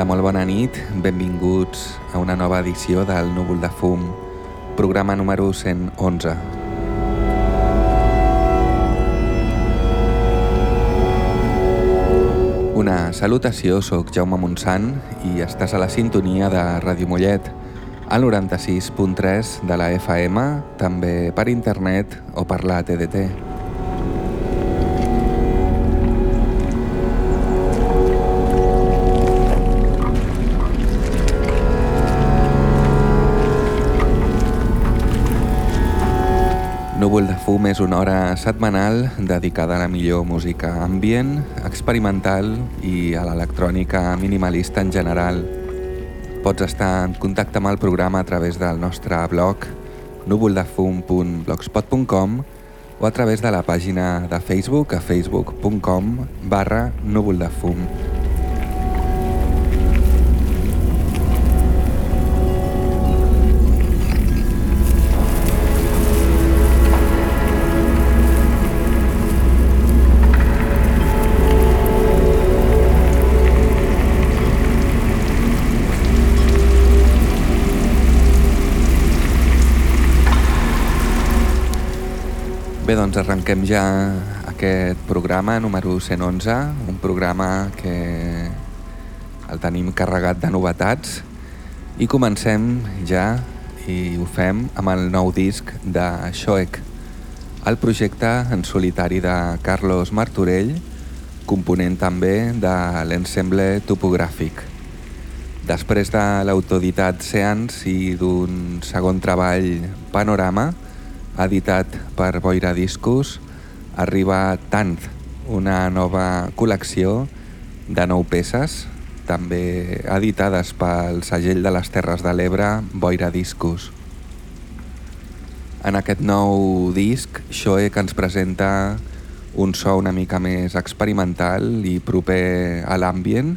Hola, molt bona nit. Benvinguts a una nova edició del Núvol de Fum, programa número 111. Una salutació, sóc Jaume Montsant i estàs a la sintonia de Ràdio Mollet, al 96.3 de la FM, també per internet o per la TDT. Núvol de fum és una hora setmanal dedicada a la millor música ambient, experimental i a l'electrònica minimalista en general. Pots estar en contacte amb el programa a través del nostre blog núvoldefum.blogspot.com o a través de la pàgina de Facebook a facebook.com barra núvoldefum. Bé, doncs arrenquem ja aquest programa número 111, un programa que el tenim carregat de novetats i comencem ja, i ho fem, amb el nou disc de Shoek, el projecte en solitari de Carlos Martorell, component també de l'ensemble topogràfic. Després de l'autoditat Seans i d'un segon treball Panorama, editat per Boira Discos, arriba Tant, una nova col·lecció de nou peces, també editades pel segell de les Terres de l'Ebre Boira Discos. En aquest nou disc, Shoek ens presenta un so una mica més experimental i proper a l'ambient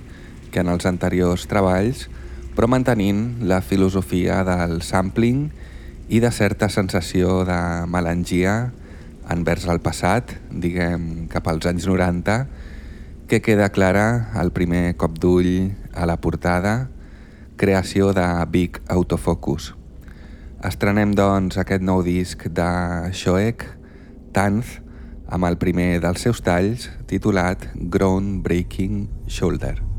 que en els anteriors treballs, però mantenint la filosofia del sampling i i de certa sensació de melangia envers el passat, diguem cap als anys 90, que queda clara al primer cop d'ull a la portada, creació de Big Autofocus. Estrenem doncs aquest nou disc de Shoek, Tanz, amb el primer dels seus talls titulat Groundbreaking Shoulder.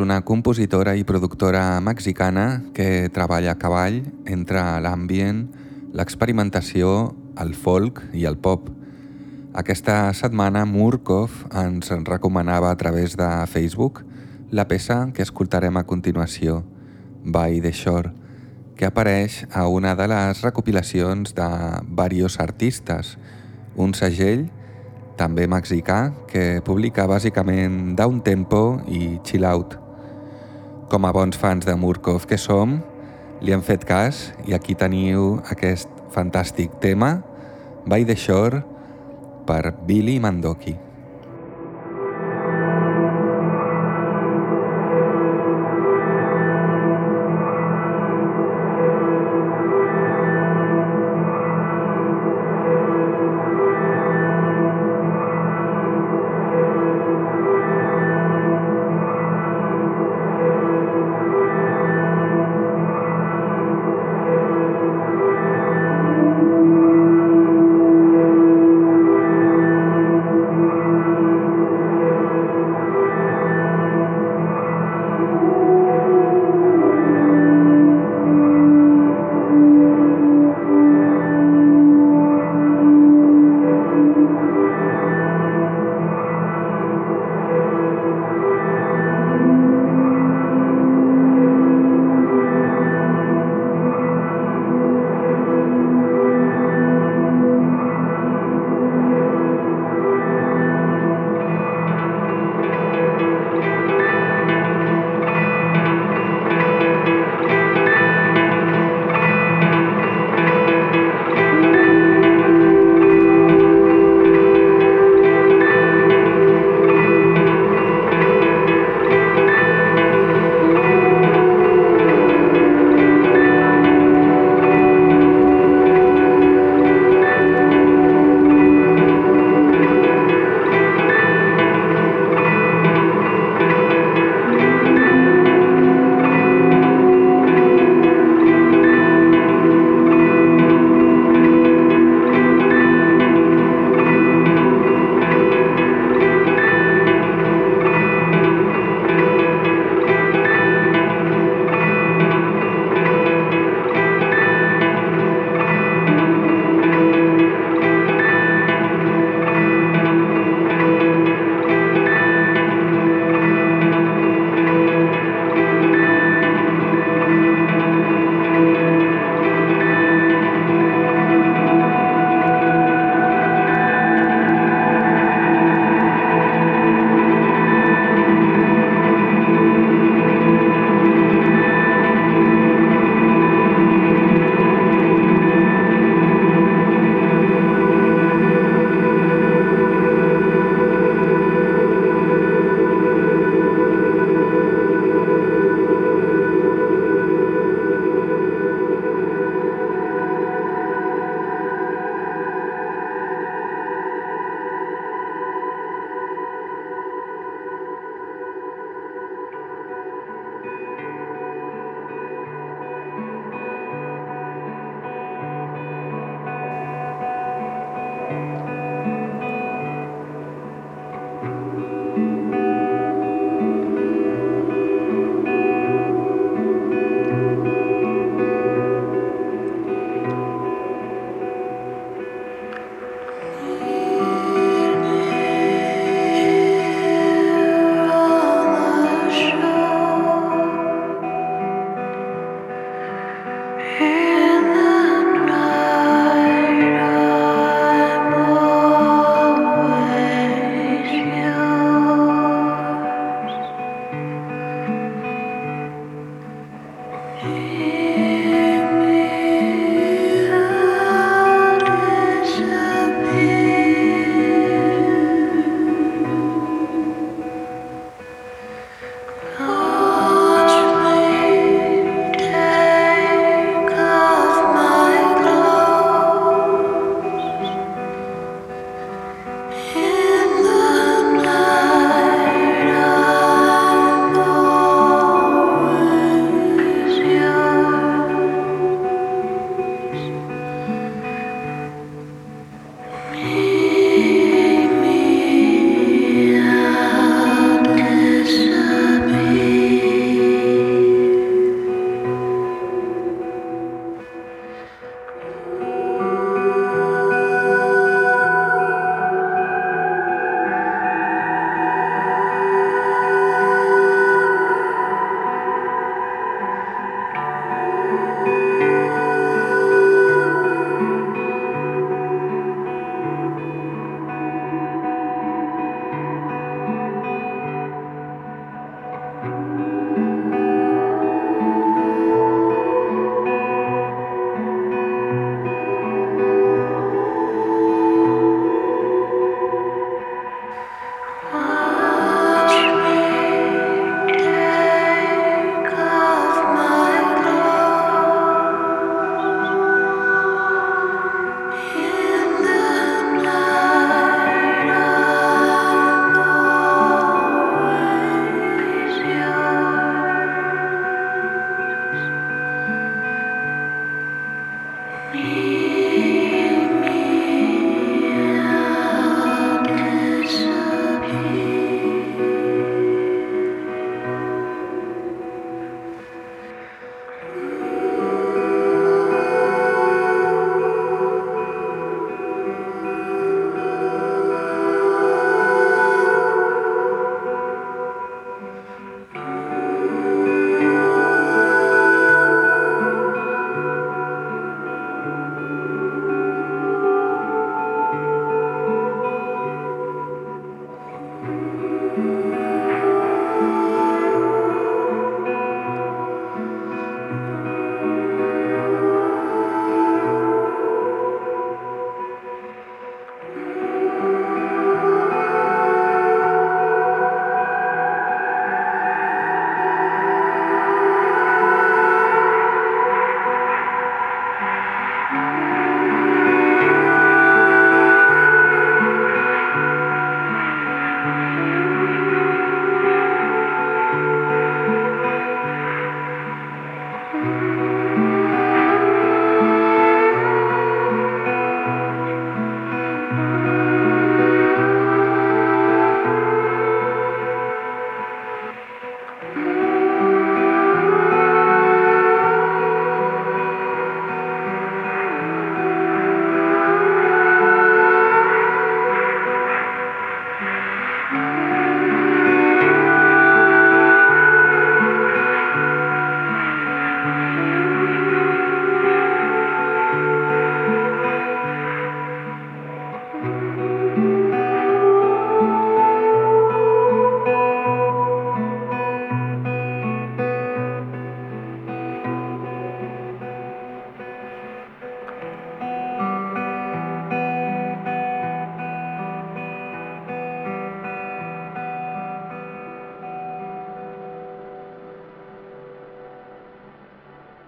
Una compositora i productora mexicana que treballa a cavall entre l'ambient, l'experimentació, el folk i el pop. Aquesta setmana Murkov ens recomanava a través de Facebook la peça que escoltarem a continuació, By the Shore, que apareix a una de les recopilacions de varios artistes, un segell també mexicà, que publica bàsicament down tempo i chill out. Com a bons fans de Murkov que som, li hem fet cas i aquí teniu aquest fantàstic tema, By the Shore, per Billy Mandoki.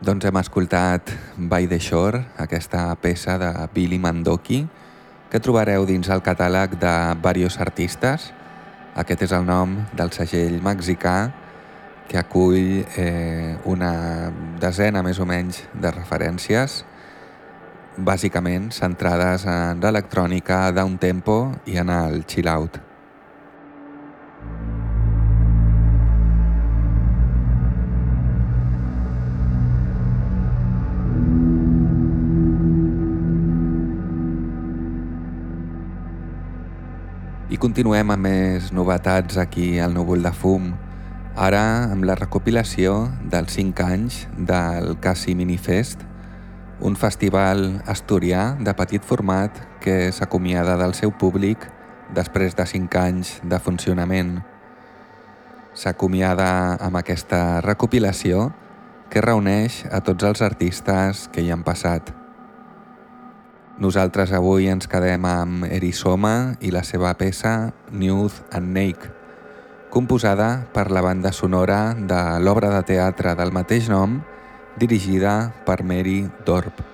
Doncs hem escoltat By the Shore, aquesta peça de Billy Mandoki, que trobareu dins el catàleg de varios artistes. Aquest és el nom del segell mexicà que acull eh, una desena més o menys de referències, bàsicament centrades en l'electrònica d'un tempo i en el chill-out. I continuem amb més novetats aquí al Núvol de Fum, ara amb la recopilació dels 5 anys del Cassi Minifest, un festival asturià de petit format que s'acomiada del seu públic després de 5 anys de funcionament. S'acomiada amb aquesta recopilació que reuneix a tots els artistes que hi han passat. Nosaltres avui ens quedem amb Erisoma i la seva peça Nude and Nake, composada per la banda sonora de l'obra de teatre del mateix nom, dirigida per Mary Dorp.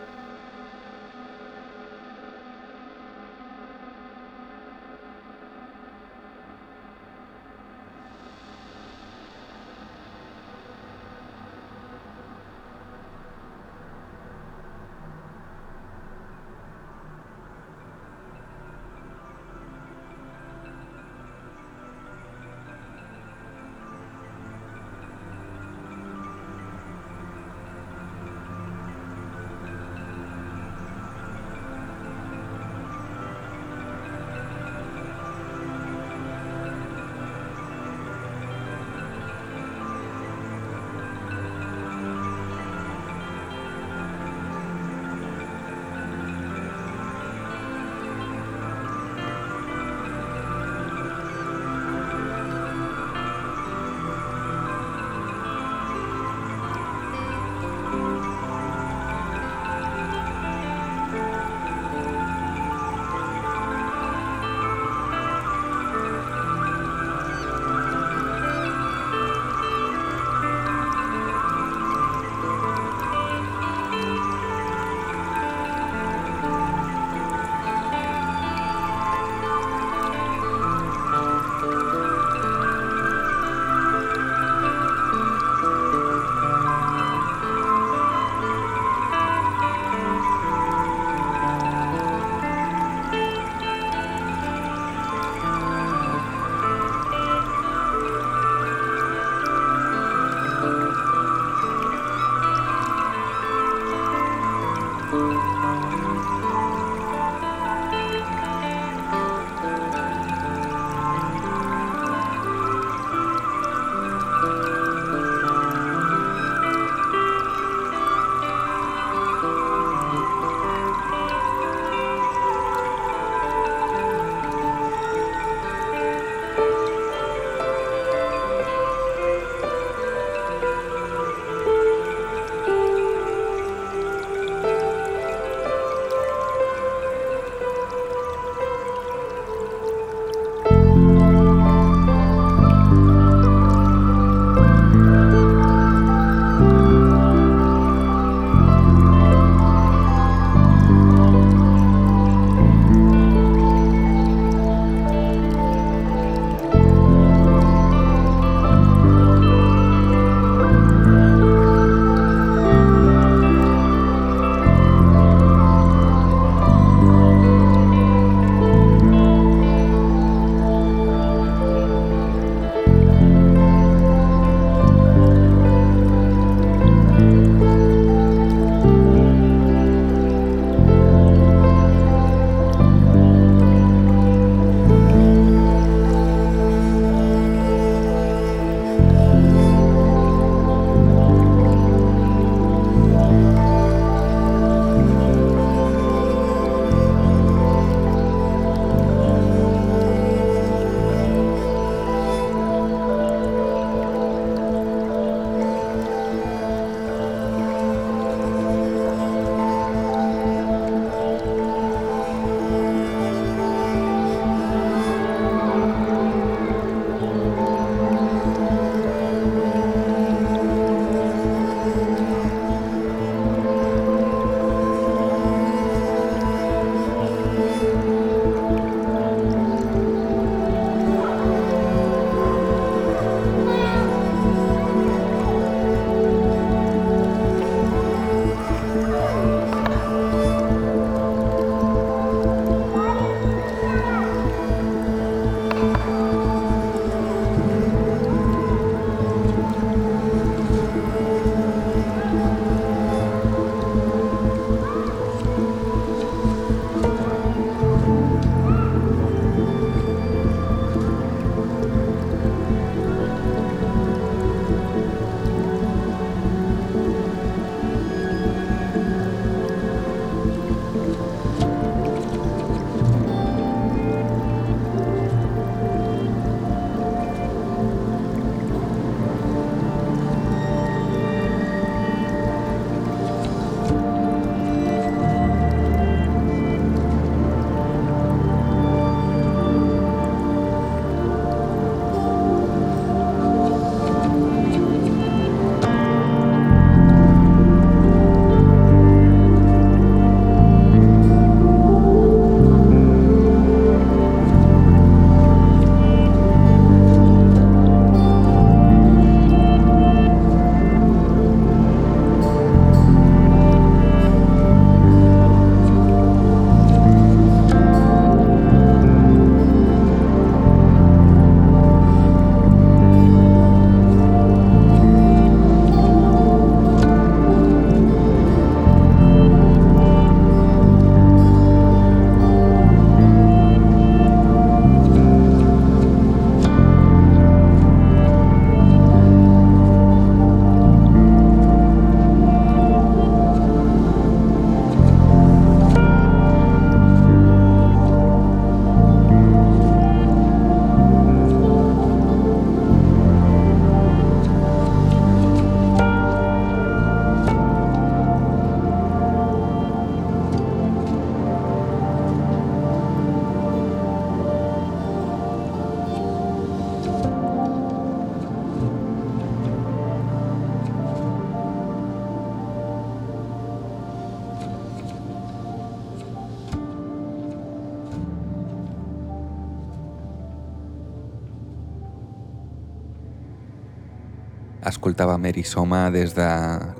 Escoltava Mary Soma des de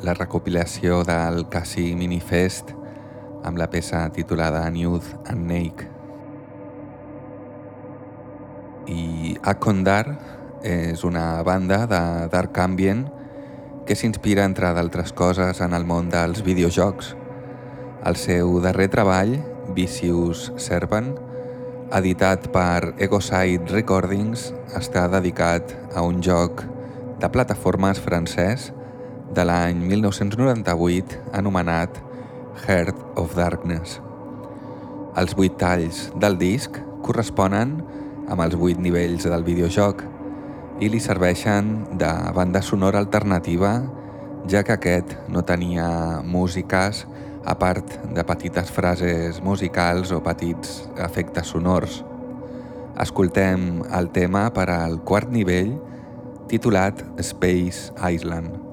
la recopilació del Cassi Minifest amb la peça titulada Youth and Nake. I Akondar és una banda de dark ambient que s'inspira, entre d'altres coses, en el món dels videojocs. El seu darrer treball, Vicious Serpent, editat per Egoside Recordings, està dedicat a un joc de plataformes francès de l'any 1998 anomenat Heart of Darkness. Els vuit talls del disc corresponen amb els vuit nivells del videojoc i li serveixen de banda sonora alternativa ja que aquest no tenia músiques a part de petites frases musicals o petits efectes sonors. Escoltem el tema per al quart nivell titulat Space Island.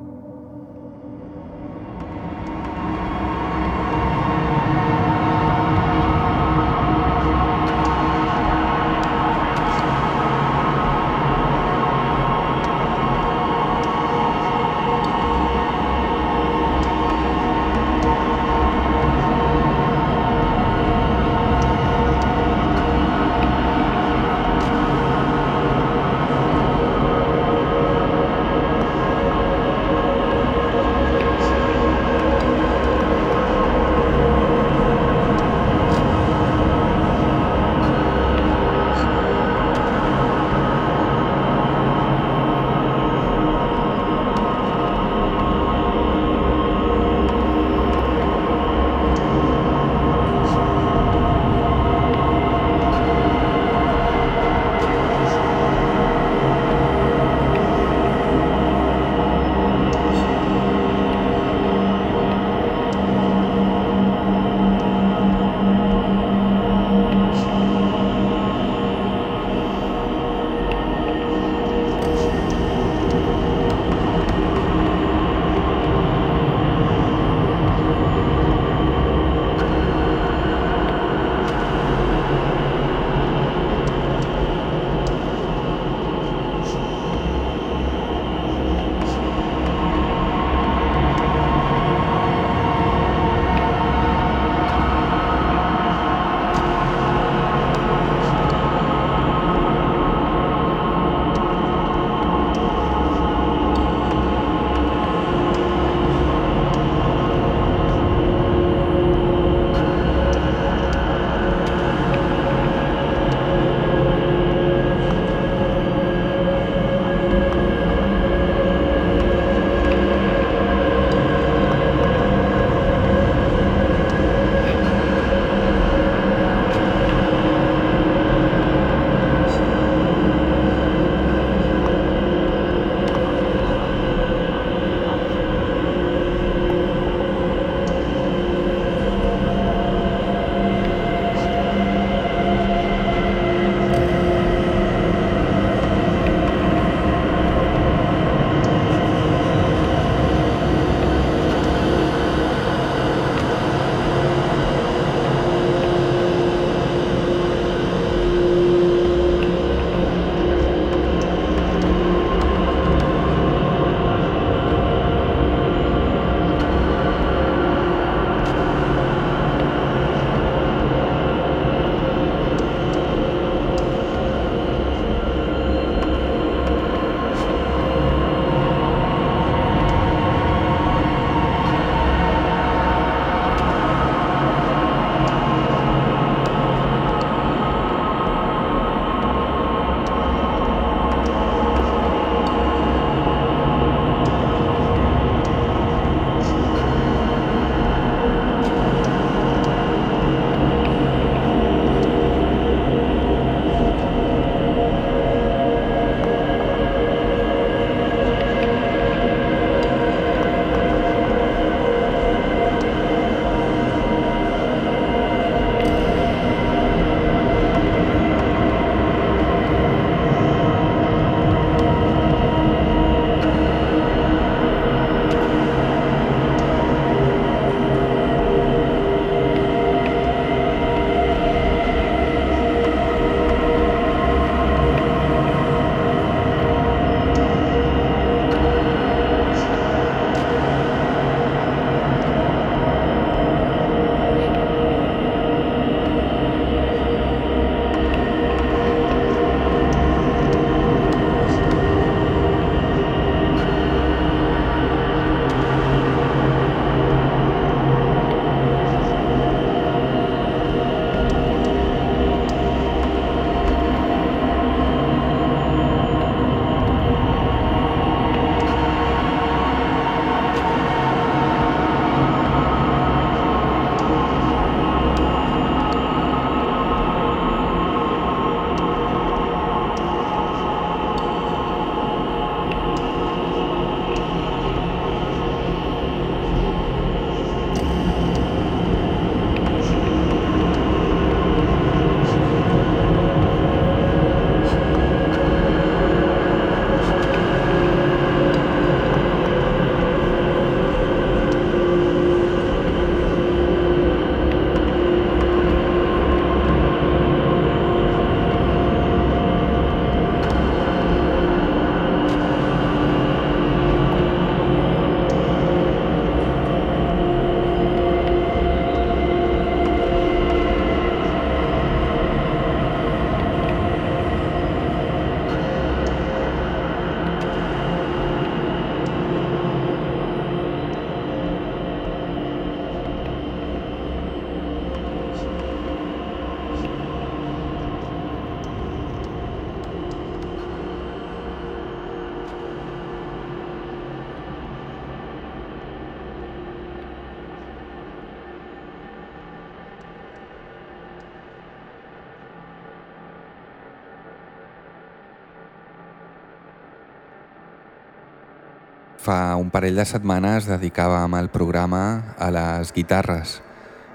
Fa un parell de setmanes dedicàvem el programa a les guitarres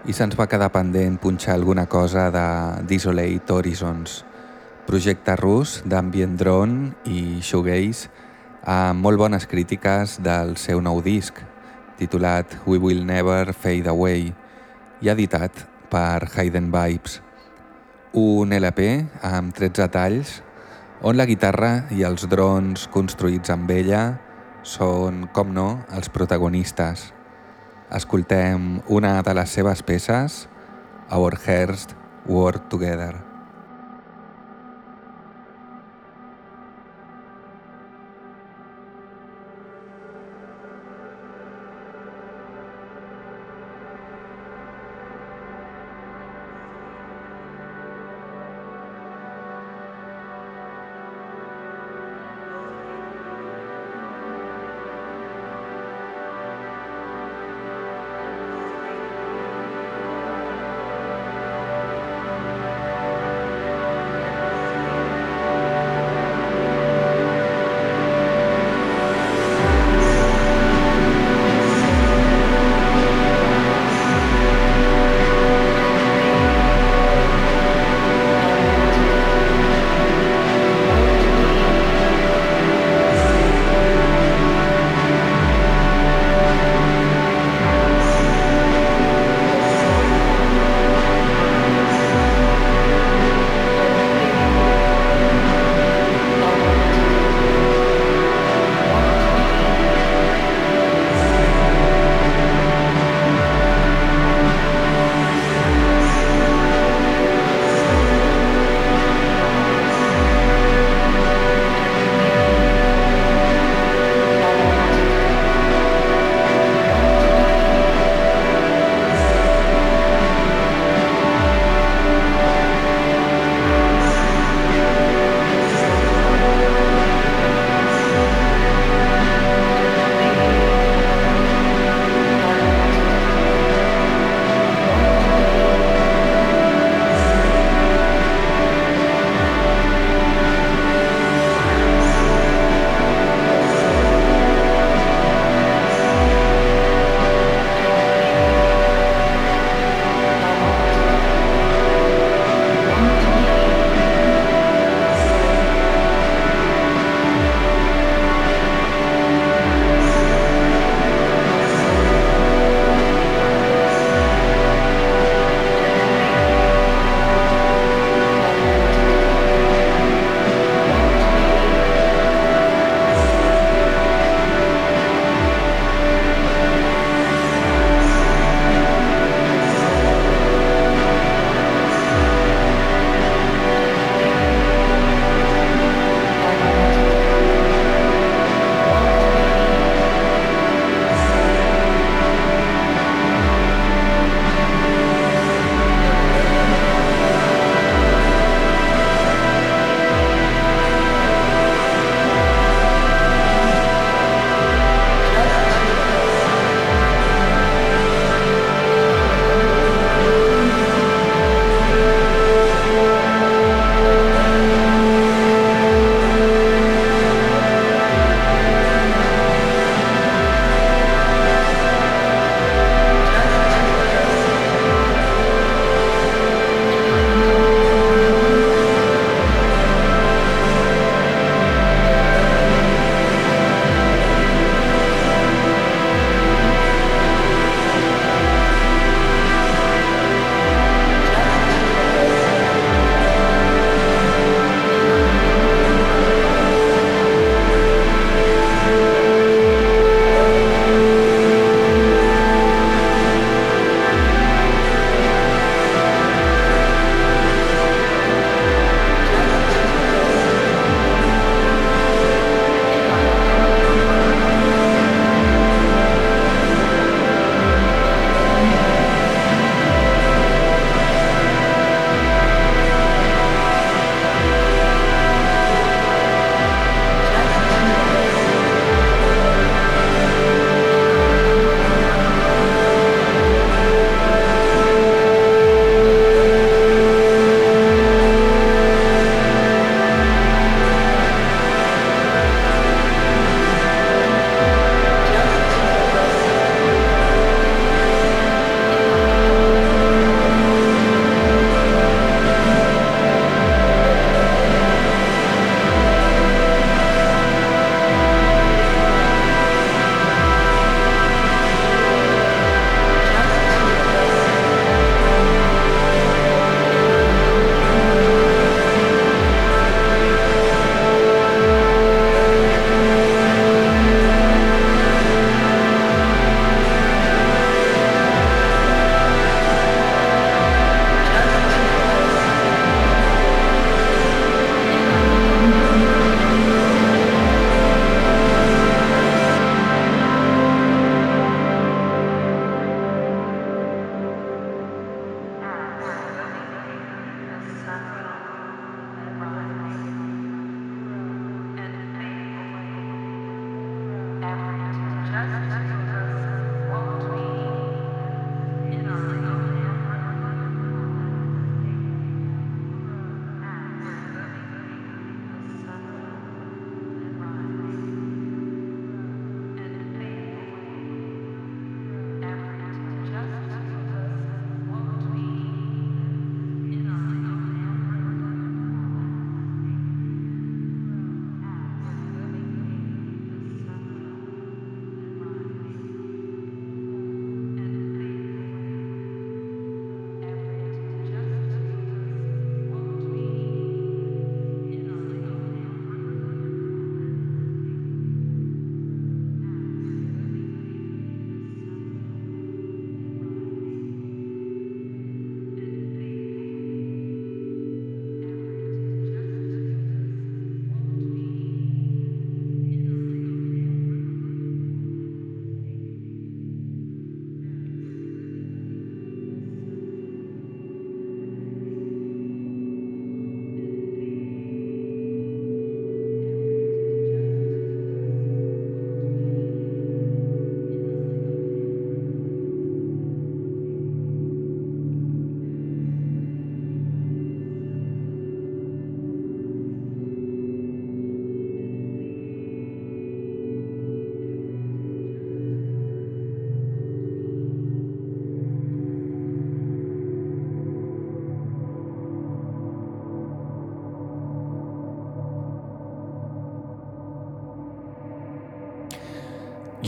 i se'ns va quedar pendent punxar alguna cosa de Desolate Horizons, projecte rus d'ambient drone i shoegaze amb molt bones crítiques del seu nou disc, titulat We Will Never Fade Away i editat per Hayden Vibes. Un LP amb 13 talls on la guitarra i els drons construïts amb ella són, com no, els protagonistes. Escoltem una de les seves peces, Our Hearts Work Together.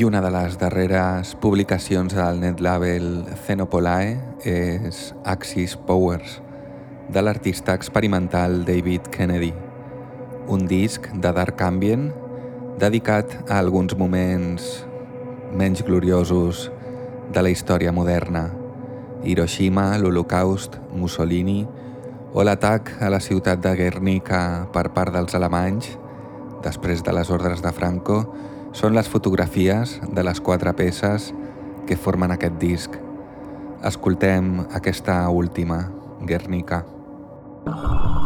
Una de les darreres publicacions del netlabel Xenopolae és Axis Powers, de l'artista experimental David Kennedy, un disc de Dark Ambient dedicat a alguns moments menys gloriosos de la història moderna, Hiroshima, l'Holocaust, Mussolini o l'atac a la ciutat de Guernica per part dels alemanys després de les ordres de Franco, són les fotografies de les quatre peces que formen aquest disc. Escoltem aquesta última, Guernica. Guernica.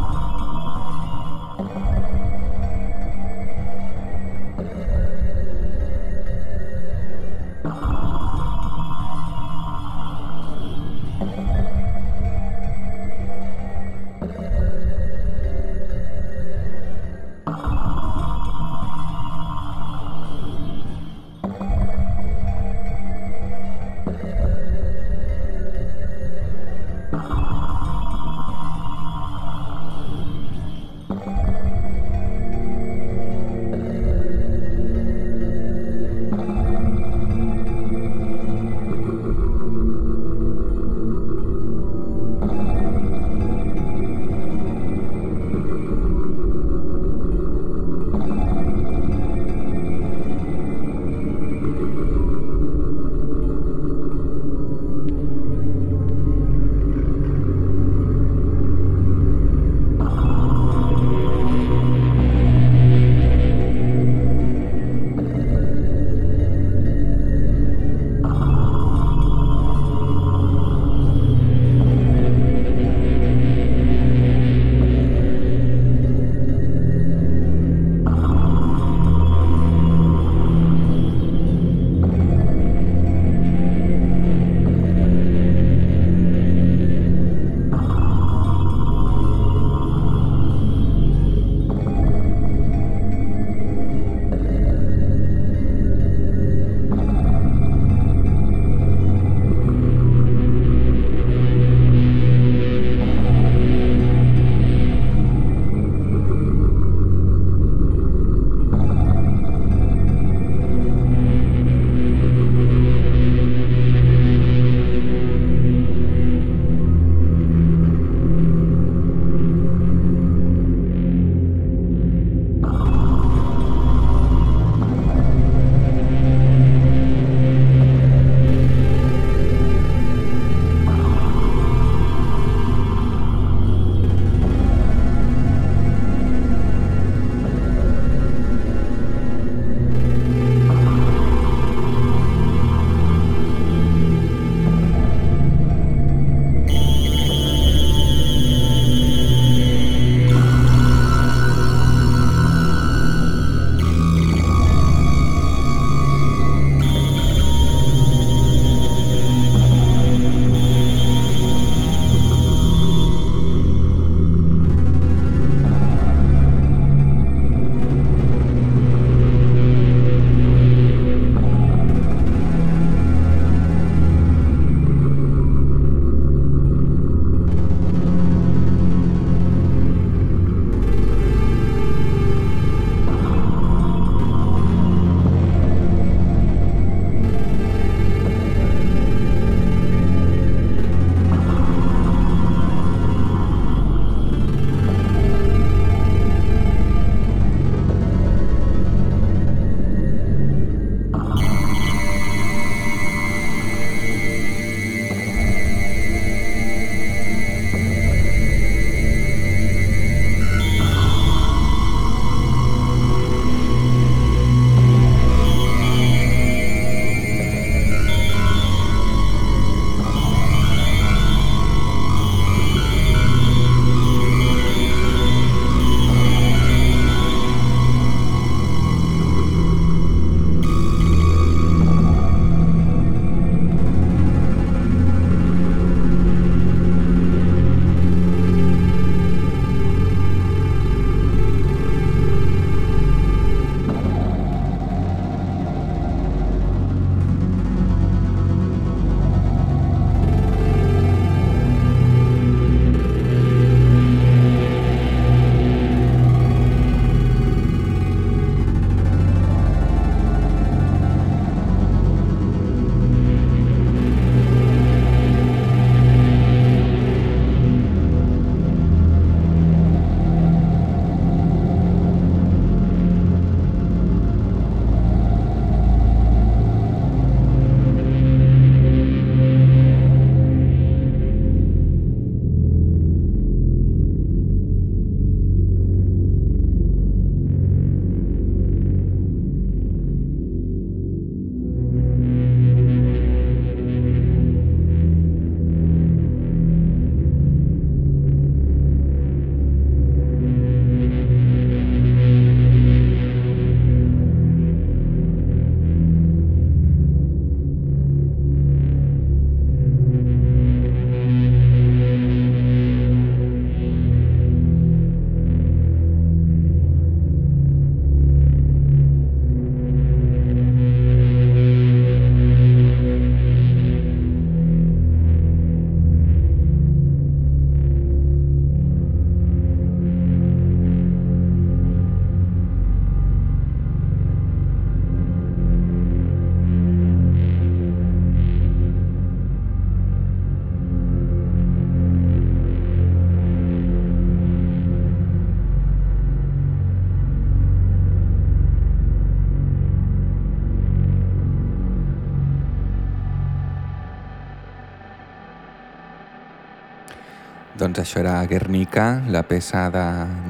Doncs això era Guernica, la peça de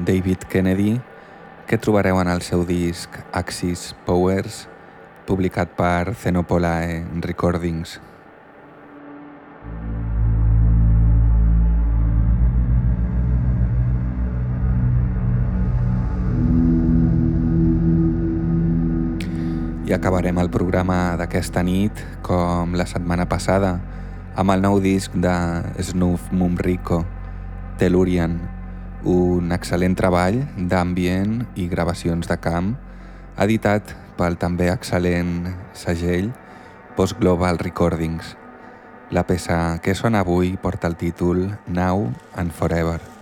David Kennedy, que trobareu en el seu disc Axis Powers, publicat per Xenopolae Recordings. I acabarem el programa d'aquesta nit, com la setmana passada, amb el nou disc de Snoof Mumrico, Tellurian, un excel·lent treball d'ambient i gravacions de camp, editat pel també excel·lent segell Post Global Recordings. La peça que sona avui porta el títol Now and Forever.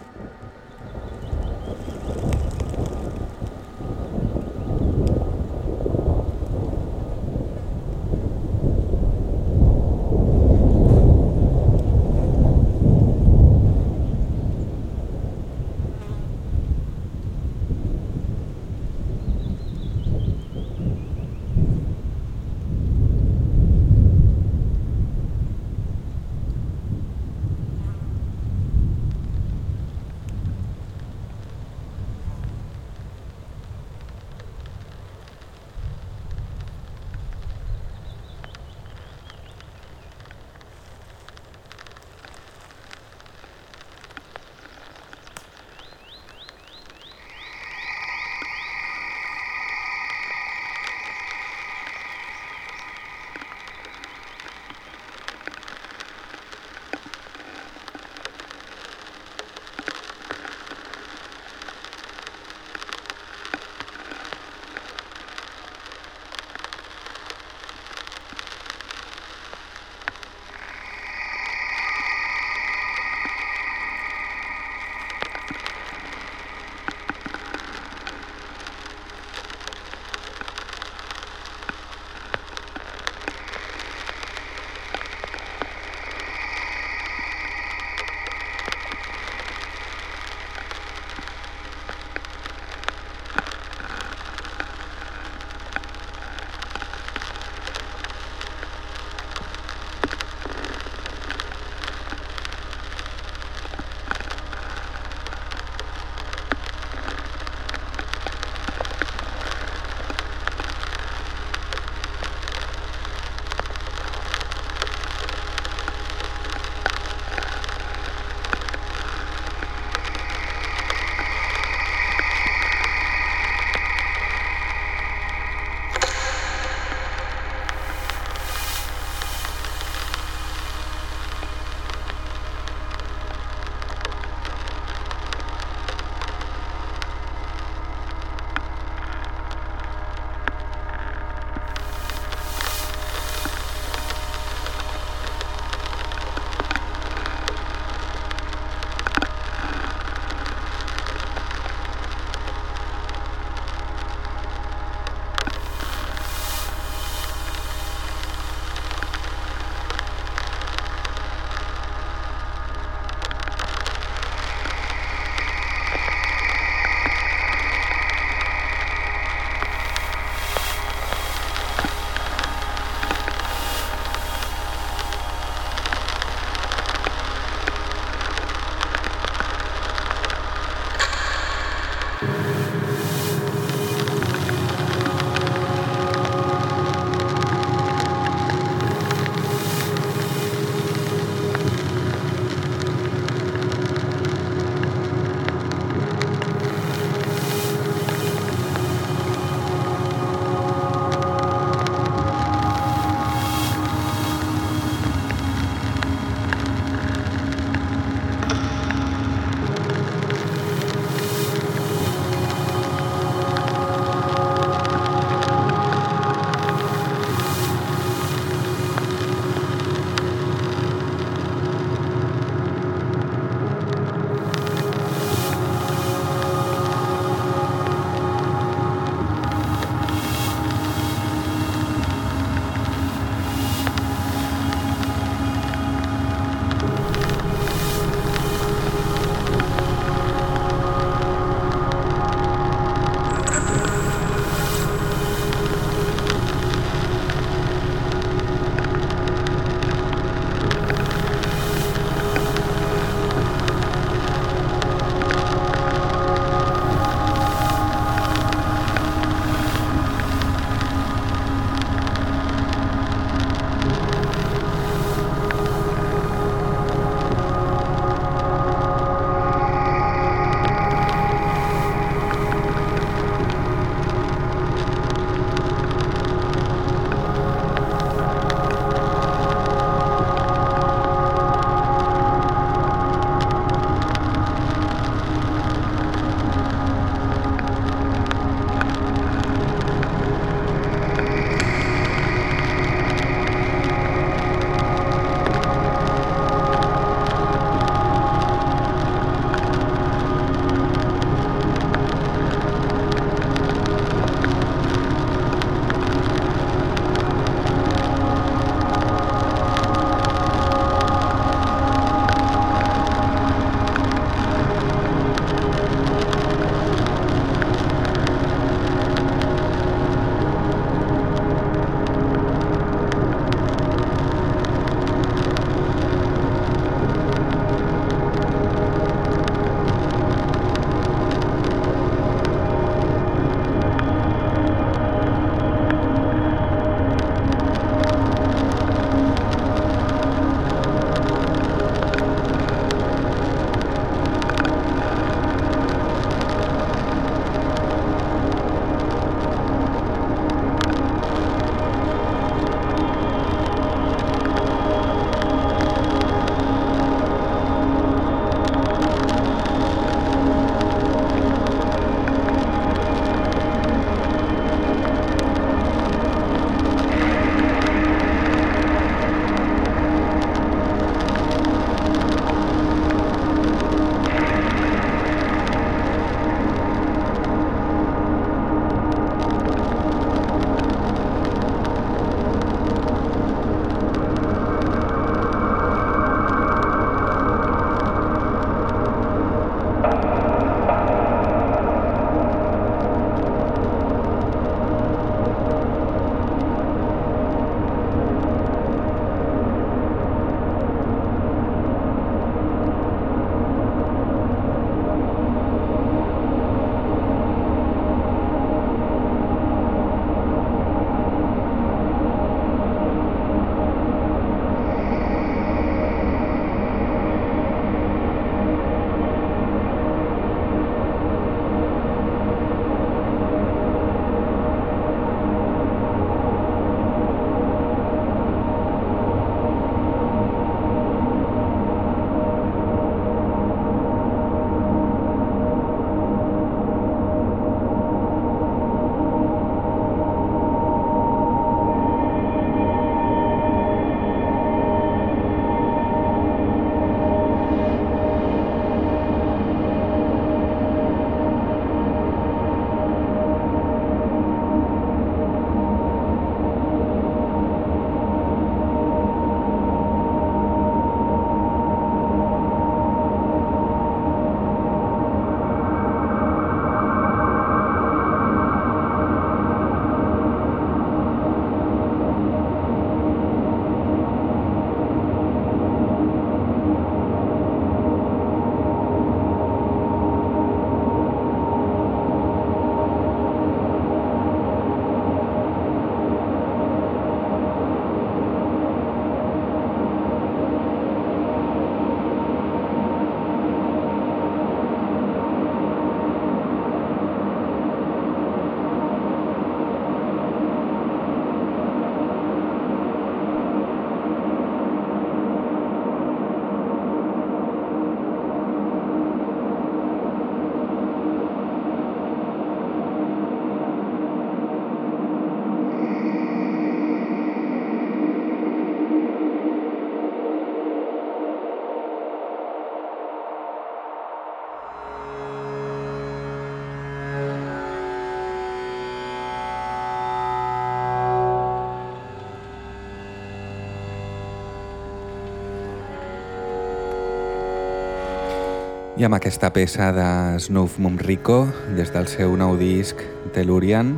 I amb aquesta peça de Snoof Mumrico, des del seu nou disc Tellurian,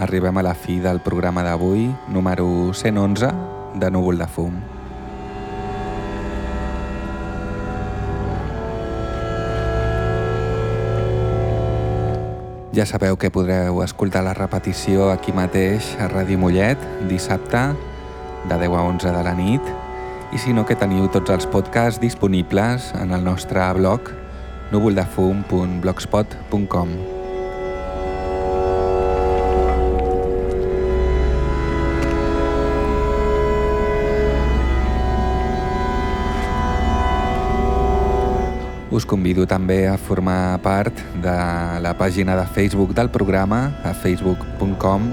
arribem a la fi del programa d'avui, número 111 de Núvol de Fum. Ja sabeu que podreu escoltar la repetició aquí mateix a Ràdio Mollet dissabte de 10 a 11 de la nit i si no que teniu tots els podcasts disponibles en el nostre blog núvoldefum.blogspot.com Us convido també a formar part de la pàgina de Facebook del programa a facebook.com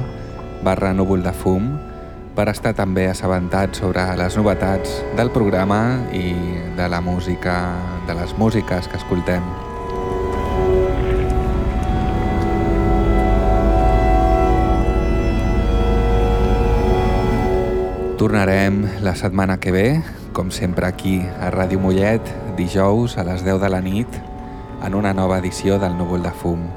barra núvol de fum per estar també assabentats sobre les novetats del programa i de la música, de les músiques que escoltem. Tornarem la setmana que ve, com sempre aquí a Ràdio Mollet, dijous a les 10 de la nit, en una nova edició del Núvol de Fum.